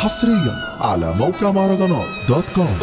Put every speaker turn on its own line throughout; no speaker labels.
حصريا على موقع مهرجانات
dot com.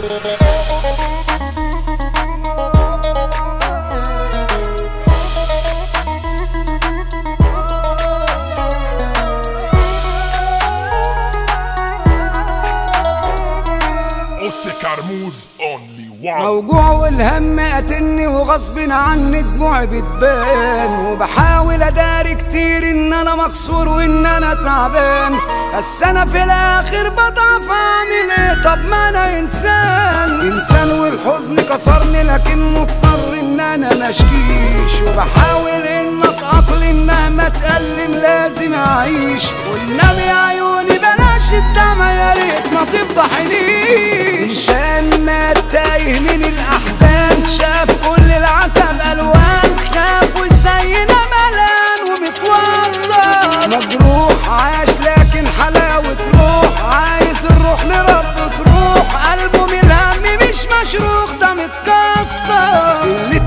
only one
موجوع والهم قاتلني وغصب عني دموعي بتبان. وبحاول أداري كتير إن أنا مكسور وإن أنا تعبان. بس أنا في الآخر بضعف اعمل إيه طب ما أنا إنسان. إنسان والحزن كسرني لكن مضطر إن أنا مشكيش وبحاول إن اتاقلم مهما أتألم لازم أعيش. والنبي عيوني بلاش الدمع يا ريت ما تفضحنيش إنسان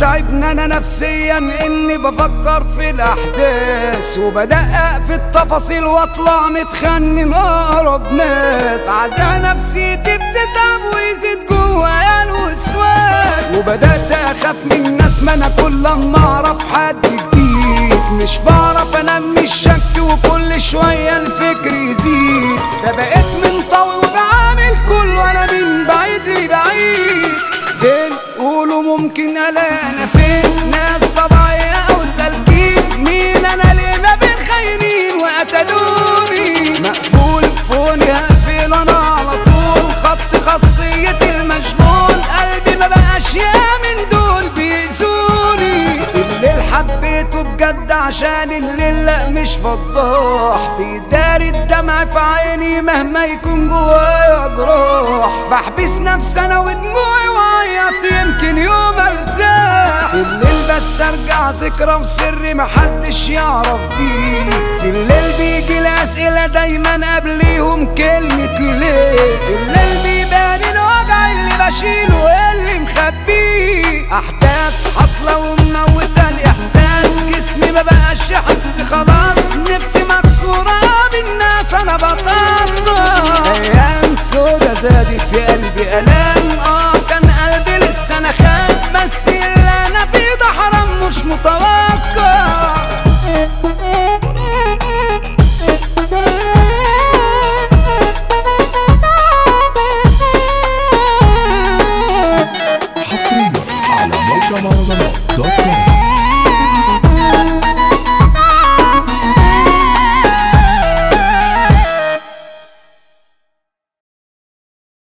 تعبنا أنا نفسيا إني بفكر في الأحداث وبدقق في التفاصيل وأطلع متخنن اقرب ناس. بعدها نفسيتي بتتعب ويزيد جوايا الوسواس وبدأت أخاف من الناس ما أنا كل ما أعرف حد جديد. مش بعرف انام مش شك وكل شوية الفكر يزيد. ده بقيت منطوي وبعامل كله أنا من بعيد لبعيد. فين قولوا ممكن ألاقي بجد عشان الليل لا مش فضاح. بيداري الدمع في عيني مهما يكون جوايا جروح بحبس نفسي أنا ودموعي وعيط يمكن يوم أرتاح. في الليل بسترجع ذكرى وسري محدش يعرف بيه. في الليل بيجي الأسئلة دايما قبليهم كلمة ليه. في الليل بيبان الوجع اللي بشيله اللي مخبيه. أحداث حاصلة الام آه كان قلبي لسه أنا خاف بس اللي أنا فيه ده حرام مش متوقع.
حصريا على موقع مهرجانات دوت كوم.